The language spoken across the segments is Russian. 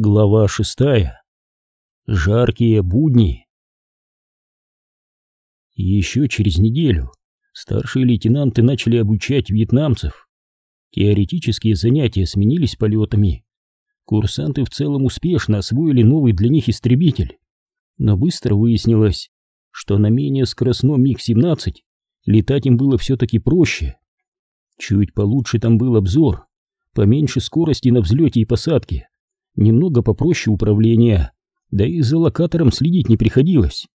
Глава шестая. Жаркие будни. Еще через неделю старшие лейтенанты начали обучать вьетнамцев. Теоретические занятия сменились полетами. Курсанты в целом успешно освоили новый для них истребитель. Но быстро выяснилось, что на менее скоростном МиГ-17 летать им было все-таки проще. Чуть получше там был обзор, поменьше скорости на взлете и посадке немного попроще управления, да и за локатором следить не приходилось.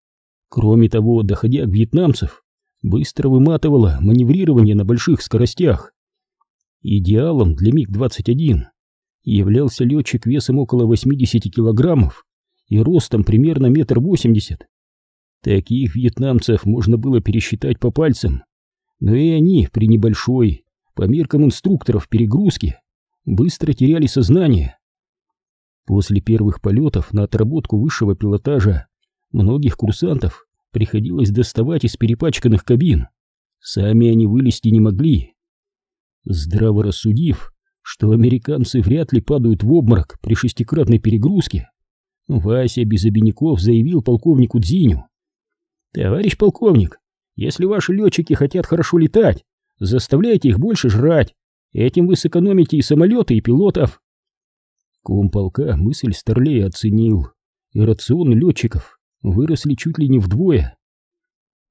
Кроме того, доходя к вьетнамцев, быстро выматывало маневрирование на больших скоростях. Идеалом для МиГ-21 являлся летчик весом около 80 килограммов и ростом примерно метр восемьдесят. Таких вьетнамцев можно было пересчитать по пальцам, но и они при небольшой, по меркам инструкторов перегрузке, быстро теряли сознание. После первых полетов на отработку высшего пилотажа многих курсантов приходилось доставать из перепачканных кабин. Сами они вылезти не могли. Здраво рассудив, что американцы вряд ли падают в обморок при шестикратной перегрузке, Вася без обиняков заявил полковнику Дзиню. «Товарищ полковник, если ваши летчики хотят хорошо летать, заставляйте их больше жрать. Этим вы сэкономите и самолеты, и пилотов. Комполка мысль Старлея оценил, и рационы летчиков выросли чуть ли не вдвое.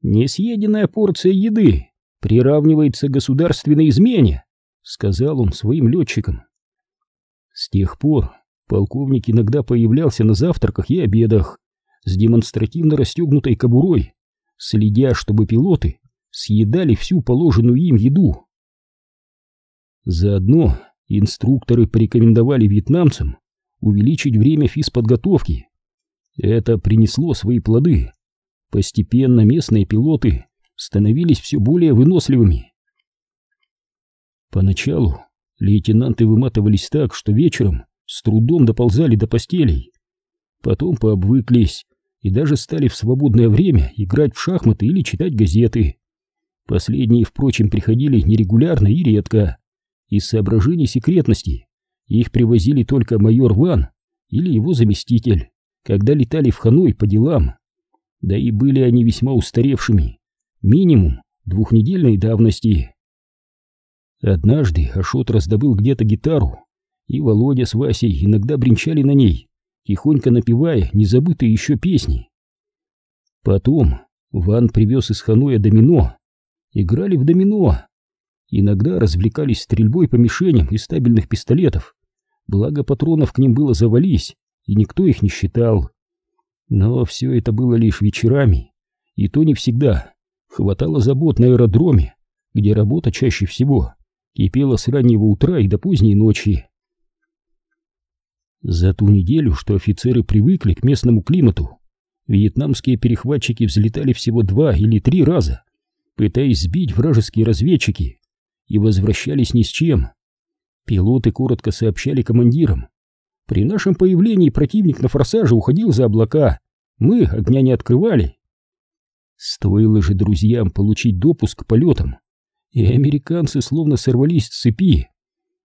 «Несъеденная порция еды приравнивается государственной измене», — сказал он своим летчикам. С тех пор полковник иногда появлялся на завтраках и обедах с демонстративно расстегнутой кобурой, следя, чтобы пилоты съедали всю положенную им еду. Заодно инструкторы порекомендовали вьетнамцам увеличить время физподготовки. Это принесло свои плоды. Постепенно местные пилоты становились все более выносливыми. Поначалу лейтенанты выматывались так, что вечером с трудом доползали до постелей. Потом пообвыклись и даже стали в свободное время играть в шахматы или читать газеты. Последние, впрочем, приходили нерегулярно и редко из соображений секретности их привозили только майор Ван или его заместитель, когда летали в Ханой по делам. Да и были они весьма устаревшими, минимум двухнедельной давности. Однажды Ашот раздобыл где-то гитару, и Володя с Васей иногда бренчали на ней, тихонько напевая незабытые еще песни. Потом Ван привез из Ханоя домино. Играли в домино, Иногда развлекались стрельбой по мишеням из стабильных пистолетов. Благо патронов к ним было завались, и никто их не считал. Но все это было лишь вечерами, и то не всегда. Хватало забот на аэродроме, где работа чаще всего кипела с раннего утра и до поздней ночи. За ту неделю, что офицеры привыкли к местному климату, вьетнамские перехватчики взлетали всего два или три раза, пытаясь сбить вражеские разведчики и возвращались ни с чем. Пилоты коротко сообщали командирам. При нашем появлении противник на форсаже уходил за облака. Мы огня не открывали. Стоило же друзьям получить допуск к полетам, и американцы словно сорвались с цепи.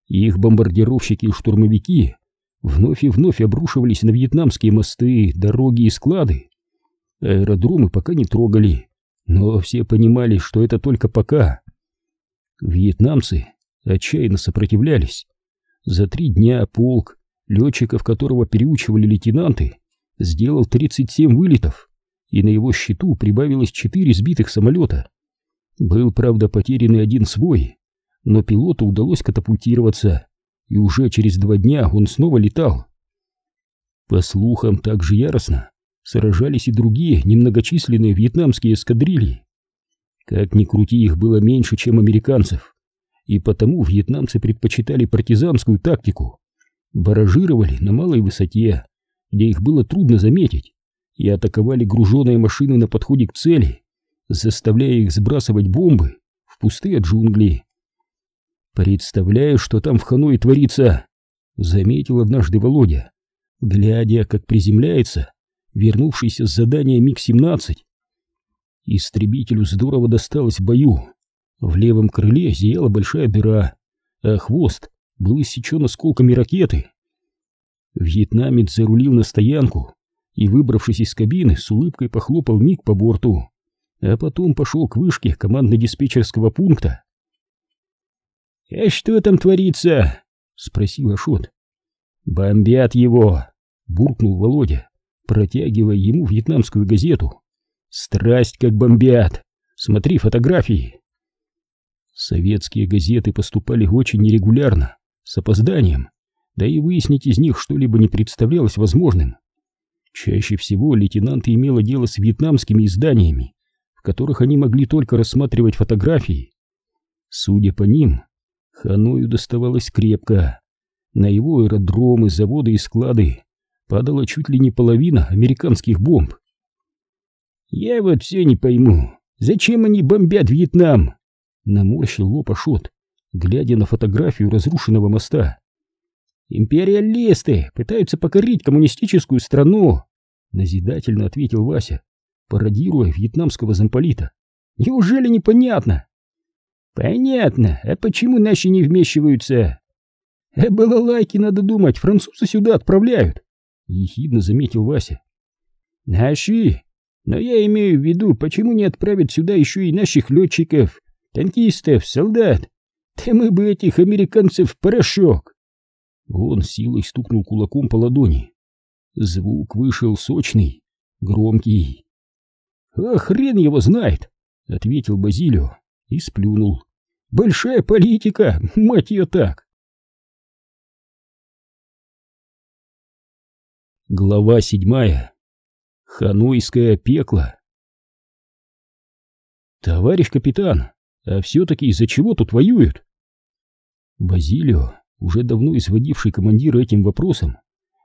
Их бомбардировщики и штурмовики вновь и вновь обрушивались на вьетнамские мосты, дороги и склады. Аэродромы пока не трогали, но все понимали, что это только пока. Вьетнамцы отчаянно сопротивлялись. За три дня полк, летчиков которого переучивали лейтенанты, сделал 37 вылетов, и на его счету прибавилось 4 сбитых самолета. Был, правда, потерянный один свой, но пилоту удалось катапультироваться, и уже через два дня он снова летал. По слухам, так же яростно сражались и другие немногочисленные вьетнамские эскадрильи. Как ни крути, их было меньше, чем американцев, и потому вьетнамцы предпочитали партизанскую тактику. Баражировали на малой высоте, где их было трудно заметить, и атаковали груженные машины на подходе к цели, заставляя их сбрасывать бомбы в пустые джунгли. «Представляю, что там в Ханое творится», — заметил однажды Володя, глядя, как приземляется вернувшийся с задания МиГ-17 Истребителю здорово досталось в бою. В левом крыле зияла большая дыра, а хвост был иссечен осколками ракеты. Вьетнамец зарулил на стоянку и, выбравшись из кабины, с улыбкой похлопал миг по борту, а потом пошел к вышке командно-диспетчерского пункта. «А что там творится?» — спросил Ашот. «Бомбят его!» — буркнул Володя, протягивая ему вьетнамскую газету. «Страсть как бомбят! Смотри фотографии!» Советские газеты поступали очень нерегулярно, с опозданием, да и выяснить из них что-либо не представлялось возможным. Чаще всего лейтенанты имело дело с вьетнамскими изданиями, в которых они могли только рассматривать фотографии. Судя по ним, Ханою доставалось крепко. На его аэродромы, заводы и склады падала чуть ли не половина американских бомб. «Я вот все не пойму, зачем они бомбят Вьетнам?» Наморщил лоб Ашот, глядя на фотографию разрушенного моста. «Империалисты пытаются покорить коммунистическую страну», назидательно ответил Вася, пародируя вьетнамского замполита. «Неужели непонятно?» «Понятно, а почему наши не вмешиваются?» «А балалайки, надо думать, французы сюда отправляют», — ехидно заметил Вася. «Наши? Но я имею в виду, почему не отправят сюда еще и наших летчиков, танкистов, солдат? Да мы бы этих американцев в порошок!» Он силой стукнул кулаком по ладони. Звук вышел сочный, громкий. «А хрен его знает!» — ответил Базилио и сплюнул. Большая политика, мать ее так. Глава седьмая. Ханойское пекло. Товарищ капитан, а все-таки из-за чего тут воюют? Базилио, уже давно изводивший командира этим вопросом,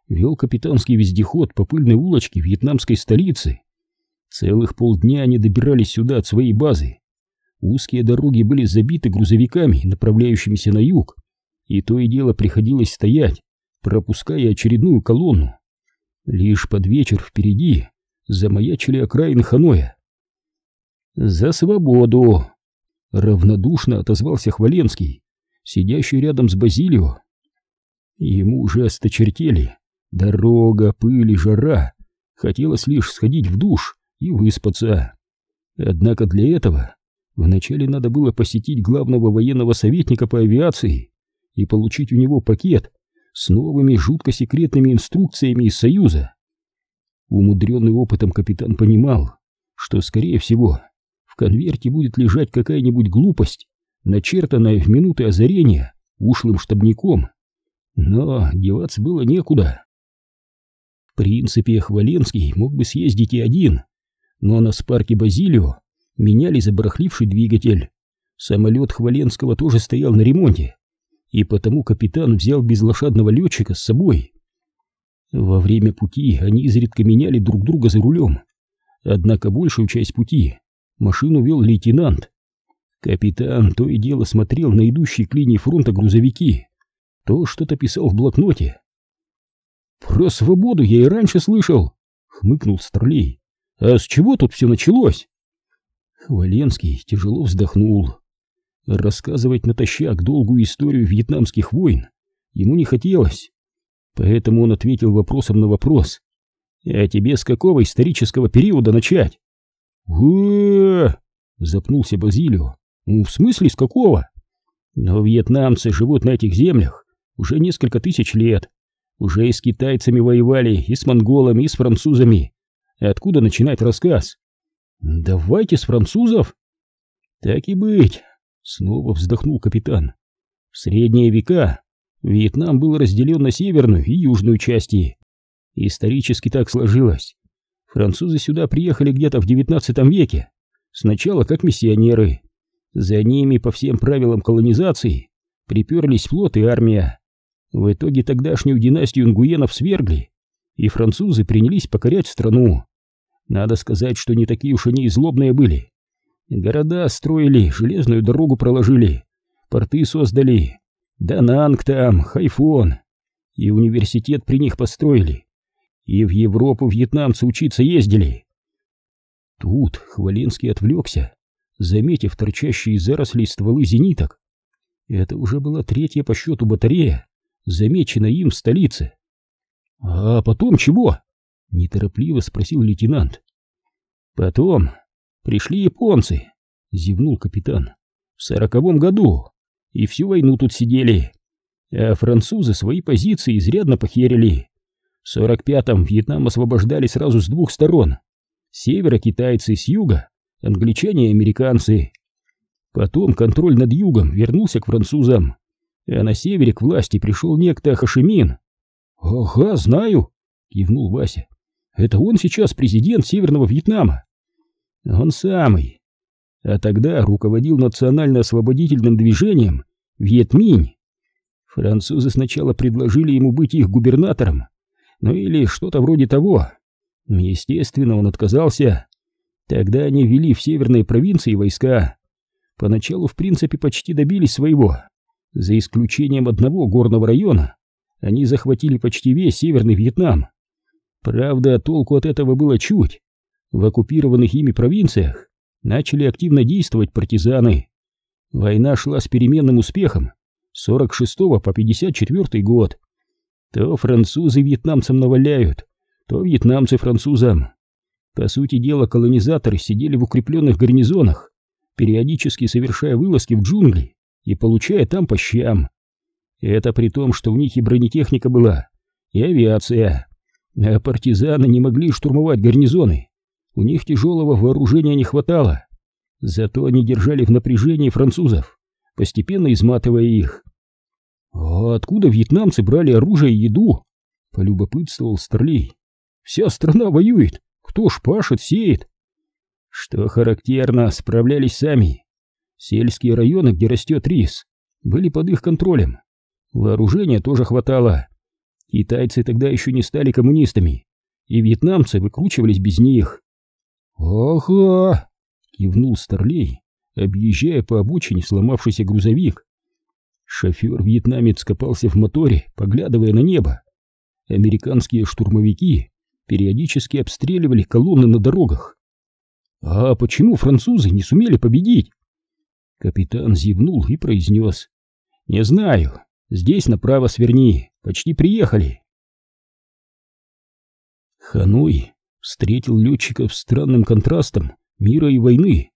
вел капитанский вездеход по пыльной улочке вьетнамской столицы. Целых полдня они добирались сюда от своей базы, Узкие дороги были забиты грузовиками, направляющимися на юг, и то и дело приходилось стоять, пропуская очередную колонну. Лишь под вечер впереди замаячили окраины Ханоя. «За свободу!» — равнодушно отозвался Хваленский, сидящий рядом с Базилио. Ему уже осточертели дорога, пыль и жара. Хотелось лишь сходить в душ и выспаться. Однако для этого Вначале надо было посетить главного военного советника по авиации и получить у него пакет с новыми жутко секретными инструкциями из Союза. Умудренный опытом капитан понимал, что, скорее всего, в конверте будет лежать какая-нибудь глупость, начертанная в минуты озарения ушлым штабником. Но деваться было некуда. В принципе, Хваленский мог бы съездить и один, но на спарке Базилио меняли забарахливший двигатель. Самолет Хваленского тоже стоял на ремонте, и потому капитан взял безлошадного летчика с собой. Во время пути они изредка меняли друг друга за рулем, однако большую часть пути машину вел лейтенант. Капитан то и дело смотрел на идущие к линии фронта грузовики, то что-то писал в блокноте. «Про свободу я и раньше слышал», — хмыкнул Старлей. «А с чего тут все началось?» Валенский тяжело вздохнул. Рассказывать натощак долгую историю вьетнамских войн ему не хотелось, поэтому он ответил вопросом на вопрос. «А тебе с какого исторического периода начать?» «Э-э-э!» запнулся Базилио. «Ну, в смысле с какого?» «Но вьетнамцы живут на этих землях уже несколько тысяч лет. Уже и с китайцами воевали, и с монголами, и с французами. Откуда начинать рассказ?» «Давайте с французов!» «Так и быть!» — снова вздохнул капитан. «В средние века Вьетнам был разделен на северную и южную части. Исторически так сложилось. Французы сюда приехали где-то в девятнадцатом веке, сначала как миссионеры. За ними по всем правилам колонизации приперлись флот и армия. В итоге тогдашнюю династию Нгуенов свергли, и французы принялись покорять страну. Надо сказать, что не такие уж они и злобные были. Города строили, железную дорогу проложили, порты создали. Дананг там, Хайфон. И университет при них построили. И в Европу вьетнамцы учиться ездили. Тут Хвалинский отвлекся, заметив торчащие из зарослей стволы зениток. Это уже была третья по счету батарея, замеченная им в столице. А потом чего? Неторопливо спросил лейтенант. Потом пришли японцы, зевнул капитан. В сороковом году. И всю войну тут сидели. А французы свои позиции изрядно похерили. В сорок пятом Вьетнам освобождали сразу с двух сторон. С севера китайцы, с юга англичане и американцы. Потом контроль над югом вернулся к французам, а на севере к власти пришел некто Хашимин. «Ага, знаю», — кивнул Вася. «Это он сейчас президент Северного Вьетнама». «Он самый. А тогда руководил национально-освободительным движением Вьетминь. Французы сначала предложили ему быть их губернатором, ну или что-то вроде того. Естественно, он отказался. Тогда они ввели в северные провинции войска. Поначалу, в принципе, почти добились своего. За исключением одного горного района, они захватили почти весь Северный Вьетнам. Правда, толку от этого было чуть. В оккупированных ими провинциях начали активно действовать партизаны. Война шла с переменным успехом с 46 по 54 год. То французы вьетнамцам наваляют, то вьетнамцы французам. По сути дела, колонизаторы сидели в укрепленных гарнизонах, периодически совершая вылазки в джунгли и получая там по щам. Это при том, что у них и бронетехника была, и авиация. А партизаны не могли штурмовать гарнизоны. У них тяжелого вооружения не хватало. Зато они держали в напряжении французов, постепенно изматывая их. «А откуда вьетнамцы брали оружие и еду?» — полюбопытствовал Старлей. «Вся страна воюет, кто ж пашет, сеет?» Что характерно, справлялись сами. Сельские районы, где растет рис, были под их контролем. Вооружения тоже хватало. Китайцы тогда еще не стали коммунистами, и вьетнамцы выкручивались без них. «Ага!» — кивнул Старлей, объезжая по обочине сломавшийся грузовик. Шофер-вьетнамец копался в моторе, поглядывая на небо. Американские штурмовики периодически обстреливали колонны на дорогах. «А почему французы не сумели победить?» Капитан зевнул и произнес. «Не знаю. Здесь направо сверни. Почти приехали». Ханой встретил летчиков странным контрастом мира и войны.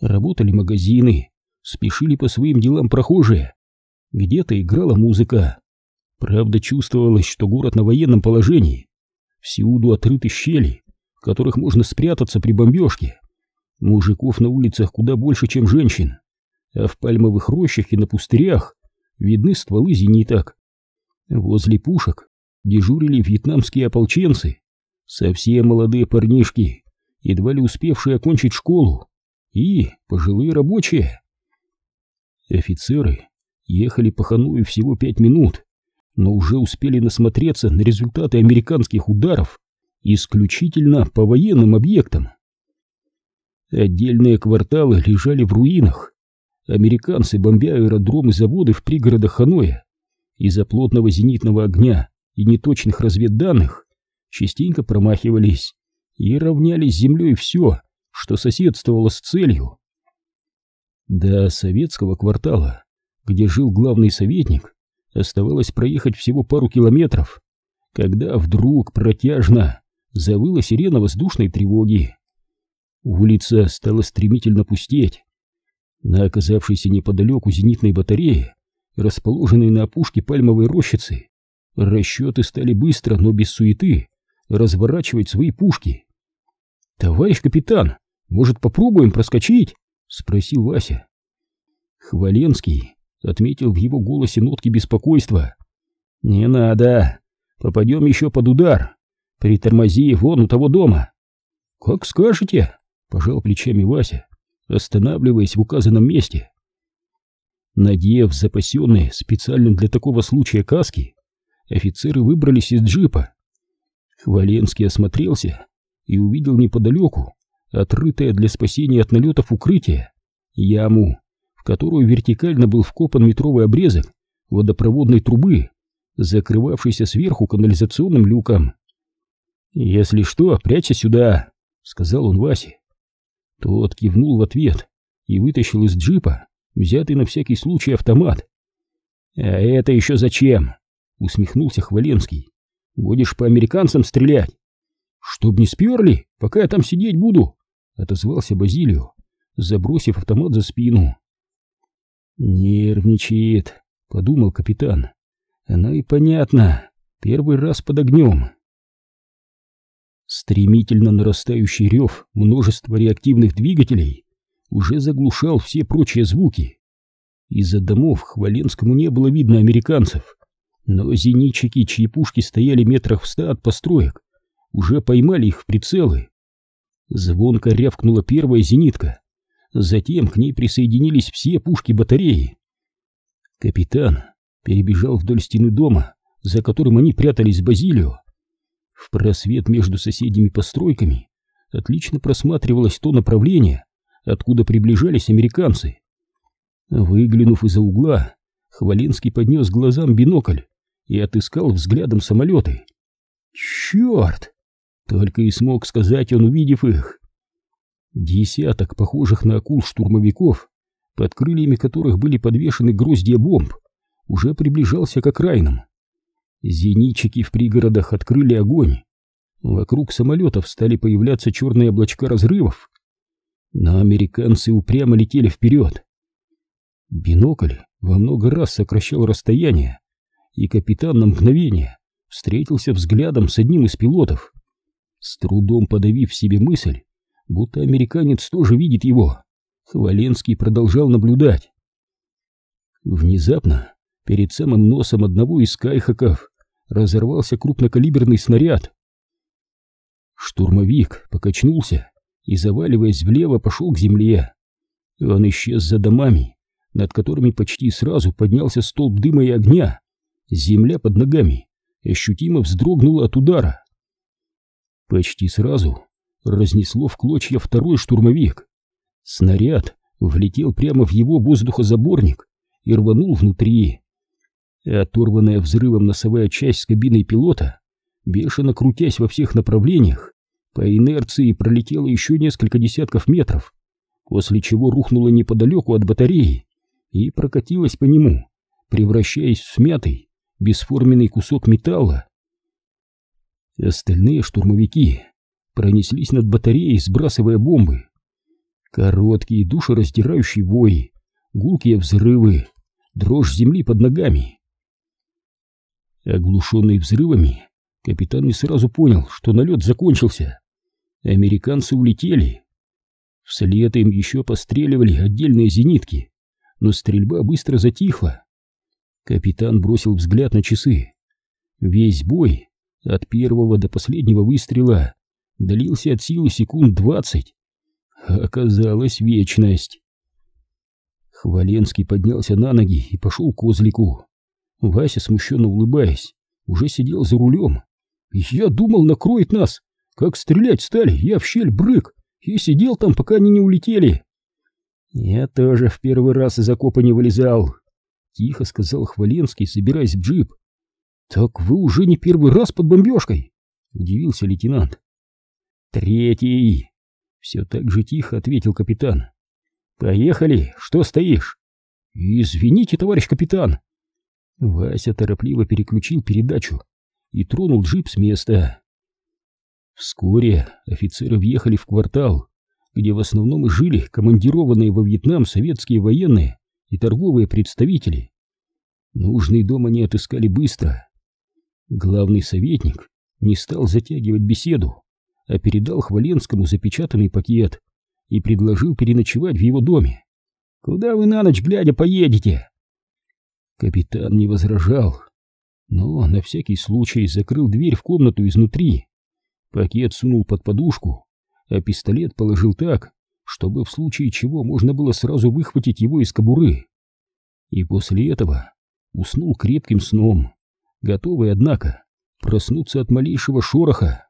Работали магазины, спешили по своим делам прохожие. Где-то играла музыка. Правда, чувствовалось, что город на военном положении. Всюду отрыты щели, в которых можно спрятаться при бомбежке. Мужиков на улицах куда больше, чем женщин, а в пальмовых рощах и на пустырях видны стволы зениток. Возле пушек дежурили вьетнамские ополченцы, совсем молодые парнишки, едва ли успевшие окончить школу, и пожилые рабочие. Офицеры ехали по Ханою всего пять минут, но уже успели насмотреться на результаты американских ударов исключительно по военным объектам. Отдельные кварталы лежали в руинах. Американцы, бомбя аэродромы и заводы в пригородах Ханоя, из-за плотного зенитного огня и неточных разведданных, частенько промахивались и равняли с землей все, что соседствовало с целью. До советского квартала, где жил главный советник, оставалось проехать всего пару километров, когда вдруг протяжно завыла сирена воздушной тревоги. Улица стала стремительно пустеть. На оказавшейся неподалеку зенитной батарее, расположенной на опушке пальмовой рощицы, расчеты стали быстро, но без суеты, разворачивать свои пушки. «Товарищ капитан, может, попробуем проскочить?» — спросил Вася. Хваленский отметил в его голосе нотки беспокойства. «Не надо, попадем еще под удар. Притормози вон у того дома». «Как скажете», Пожал плечами Вася, останавливаясь в указанном месте. Надев запасенные специально для такого случая каски, офицеры выбрались из джипа. Хваленский осмотрелся и увидел неподалеку отрытое для спасения от налетов укрытие, яму, в которую вертикально был вкопан метровый обрезок водопроводной трубы, закрывавшийся сверху канализационным люком. «Если что, прячься сюда», — сказал он Васе. Тот кивнул в ответ и вытащил из джипа взятый на всякий случай автомат. «А это еще зачем?» — усмехнулся Хваленский. Будешь по американцам стрелять? Чтоб не сперли, пока я там сидеть буду, отозвался Базилио, забросив автомат за спину. Нервничает, подумал капитан. Она и понятно, первый раз под огнем. Стремительно нарастающий рев множества реактивных двигателей уже заглушал все прочие звуки. Из-за домов Хваленскому не было видно американцев, но зенитчики, чьи пушки стояли метрах в ста от построек, уже поймали их в прицелы. Звонко рявкнула первая зенитка, затем к ней присоединились все пушки батареи. Капитан перебежал вдоль стены дома, за которым они прятались Базилио. В просвет между соседними постройками отлично просматривалось то направление, откуда приближались американцы. Выглянув из-за угла, Хвалинский поднес глазам бинокль и отыскал взглядом самолеты. «Черт!» — только и смог сказать он, увидев их. Десяток похожих на акул штурмовиков, под крыльями которых были подвешены гроздья бомб, уже приближался к окраинам. Зенитчики в пригородах открыли огонь. Вокруг самолетов стали появляться черные облачка разрывов. Но американцы упрямо летели вперед. Бинокль во много раз сокращал расстояние, и капитан на мгновение встретился взглядом с одним из пилотов. С трудом подавив себе мысль, будто американец тоже видит его, Хваленский продолжал наблюдать. Внезапно, перед самым носом одного из кайхаков, разорвался крупнокалиберный снаряд. Штурмовик покачнулся и, заваливаясь влево, пошел к земле. Он исчез за домами, над которыми почти сразу поднялся столб дыма и огня. Земля под ногами ощутимо вздрогнула от удара. Почти сразу разнесло в клочья второй штурмовик. Снаряд влетел прямо в его воздухозаборник и рванул внутри. Оторванная взрывом носовая часть с кабиной пилота, бешено крутясь во всех направлениях, по инерции пролетела еще несколько десятков метров, после чего рухнула неподалеку от батареи и прокатилась по нему, превращаясь в смятый, бесформенный кусок металла. Остальные штурмовики пронеслись над батареей, сбрасывая бомбы. Короткие душераздирающие вои, гулкие взрывы, дрожь земли под ногами. Оглушенный взрывами, капитан не сразу понял, что налет закончился. Американцы улетели. Вслед им еще постреливали отдельные зенитки, но стрельба быстро затихла. Капитан бросил взгляд на часы. Весь бой, от первого до последнего выстрела, длился от силы секунд двадцать. Оказалась вечность. Хваленский поднялся на ноги и пошел к козлику. Вася, смущенно улыбаясь, уже сидел за рулем. «Я думал, накроет нас. Как стрелять стали, я в щель брык и сидел там, пока они не улетели». «Я тоже в первый раз из окопа не вылезал», — тихо сказал Хваленский, собираясь в джип. «Так вы уже не первый раз под бомбежкой?» — удивился лейтенант. «Третий!» — все так же тихо ответил капитан. «Поехали! Что стоишь?» «Извините, товарищ капитан!» Вася торопливо переключил передачу и тронул джип с места. Вскоре офицеры въехали в квартал, где в основном жили командированные во Вьетнам советские военные и торговые представители. Нужный дом они отыскали быстро. Главный советник не стал затягивать беседу, а передал Хваленскому запечатанный пакет и предложил переночевать в его доме. «Куда вы на ночь глядя поедете?» Капитан не возражал, но на всякий случай закрыл дверь в комнату изнутри. Пакет сунул под подушку, а пистолет положил так, чтобы в случае чего можно было сразу выхватить его из кобуры. И после этого уснул крепким сном, готовый, однако, проснуться от малейшего шороха.